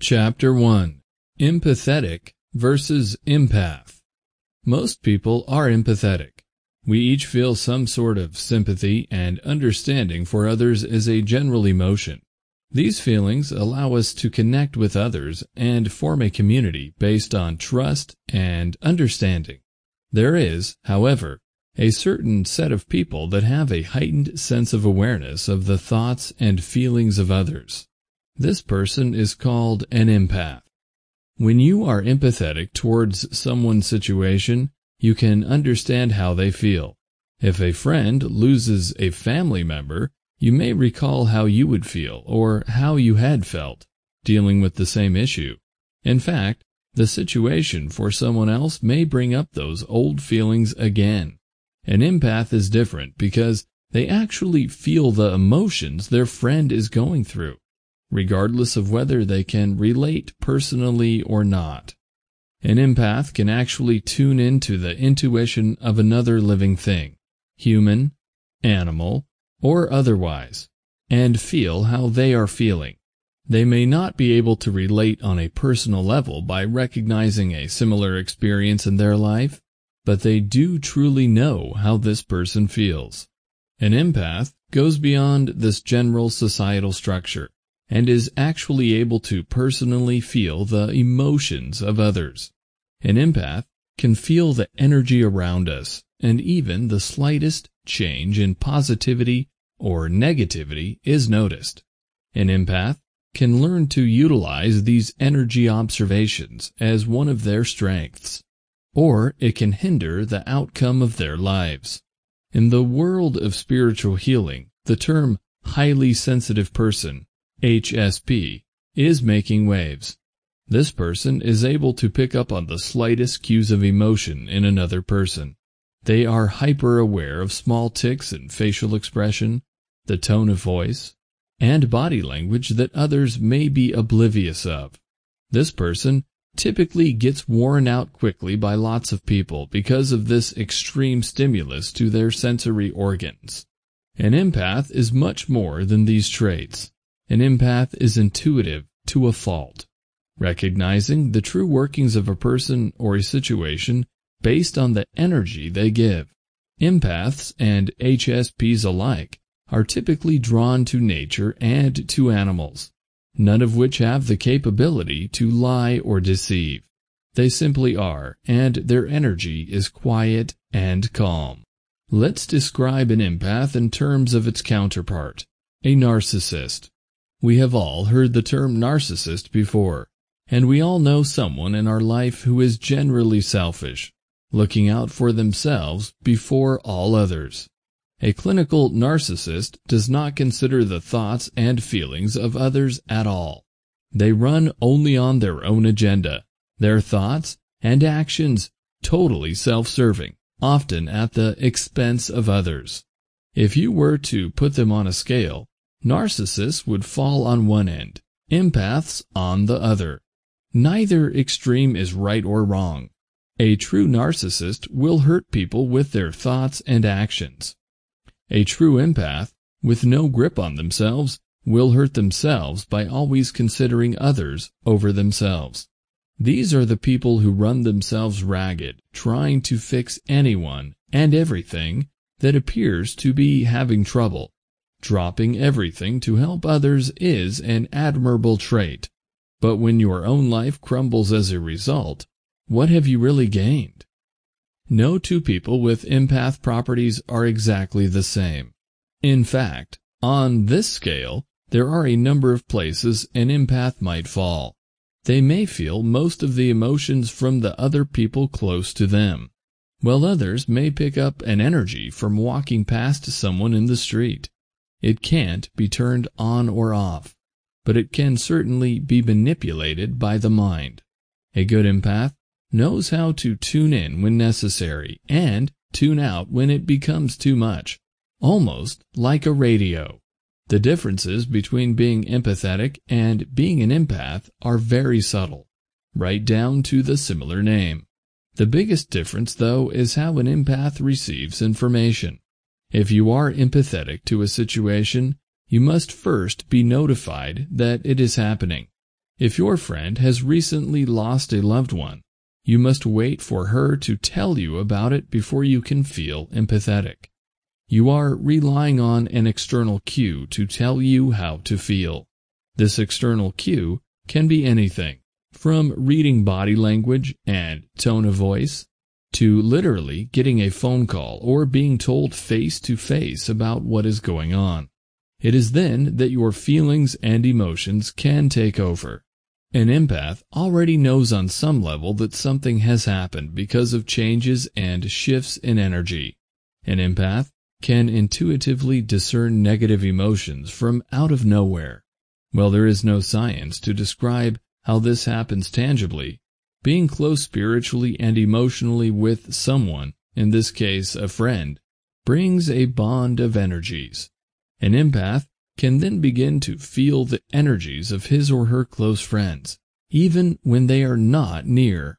Chapter 1 Empathetic versus Empath Most people are empathetic. We each feel some sort of sympathy and understanding for others as a general emotion. These feelings allow us to connect with others and form a community based on trust and understanding. There is, however, a certain set of people that have a heightened sense of awareness of the thoughts and feelings of others. This person is called an empath. When you are empathetic towards someone's situation, you can understand how they feel. If a friend loses a family member, you may recall how you would feel or how you had felt dealing with the same issue. In fact, the situation for someone else may bring up those old feelings again. An empath is different because they actually feel the emotions their friend is going through, regardless of whether they can relate personally or not. An empath can actually tune into the intuition of another living thing, human, animal, or otherwise, and feel how they are feeling. They may not be able to relate on a personal level by recognizing a similar experience in their life, but they do truly know how this person feels. An empath goes beyond this general societal structure and is actually able to personally feel the emotions of others. An empath can feel the energy around us and even the slightest change in positivity or negativity is noticed. An empath can learn to utilize these energy observations as one of their strengths or it can hinder the outcome of their lives. In the world of spiritual healing, the term highly sensitive person, HSP, is making waves. This person is able to pick up on the slightest cues of emotion in another person. They are hyper aware of small tics in facial expression, the tone of voice, and body language that others may be oblivious of. This person typically gets worn out quickly by lots of people because of this extreme stimulus to their sensory organs. An empath is much more than these traits. An empath is intuitive to a fault, recognizing the true workings of a person or a situation based on the energy they give. Empaths and HSPs alike are typically drawn to nature and to animals none of which have the capability to lie or deceive. They simply are, and their energy is quiet and calm. Let's describe an empath in terms of its counterpart, a narcissist. We have all heard the term narcissist before, and we all know someone in our life who is generally selfish, looking out for themselves before all others. A clinical narcissist does not consider the thoughts and feelings of others at all. They run only on their own agenda, their thoughts and actions totally self-serving, often at the expense of others. If you were to put them on a scale, narcissists would fall on one end, empaths on the other. Neither extreme is right or wrong. A true narcissist will hurt people with their thoughts and actions. A true empath, with no grip on themselves, will hurt themselves by always considering others over themselves. These are the people who run themselves ragged, trying to fix anyone and everything that appears to be having trouble. Dropping everything to help others is an admirable trait. But when your own life crumbles as a result, what have you really gained? No two people with empath properties are exactly the same. In fact, on this scale, there are a number of places an empath might fall. They may feel most of the emotions from the other people close to them, while others may pick up an energy from walking past someone in the street. It can't be turned on or off, but it can certainly be manipulated by the mind. A good empath knows how to tune in when necessary and tune out when it becomes too much, almost like a radio. The differences between being empathetic and being an empath are very subtle, right down to the similar name. The biggest difference, though, is how an empath receives information. If you are empathetic to a situation, you must first be notified that it is happening. If your friend has recently lost a loved one, you must wait for her to tell you about it before you can feel empathetic. You are relying on an external cue to tell you how to feel. This external cue can be anything, from reading body language and tone of voice, to literally getting a phone call or being told face to face about what is going on. It is then that your feelings and emotions can take over. An empath already knows on some level that something has happened because of changes and shifts in energy. An empath can intuitively discern negative emotions from out of nowhere. While there is no science to describe how this happens tangibly, being close spiritually and emotionally with someone, in this case a friend, brings a bond of energies. An empath can then begin to feel the energies of his or her close friends, even when they are not near.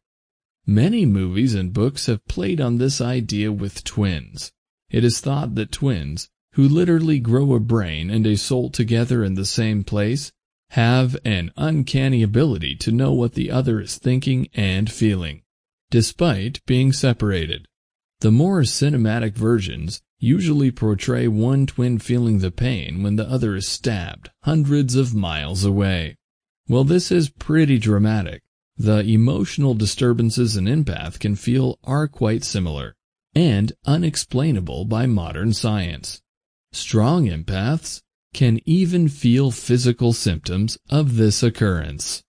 Many movies and books have played on this idea with twins. It is thought that twins, who literally grow a brain and a soul together in the same place, have an uncanny ability to know what the other is thinking and feeling, despite being separated. The more cinematic versions usually portray one twin feeling the pain when the other is stabbed hundreds of miles away. While this is pretty dramatic, the emotional disturbances an empath can feel are quite similar and unexplainable by modern science. Strong empaths can even feel physical symptoms of this occurrence.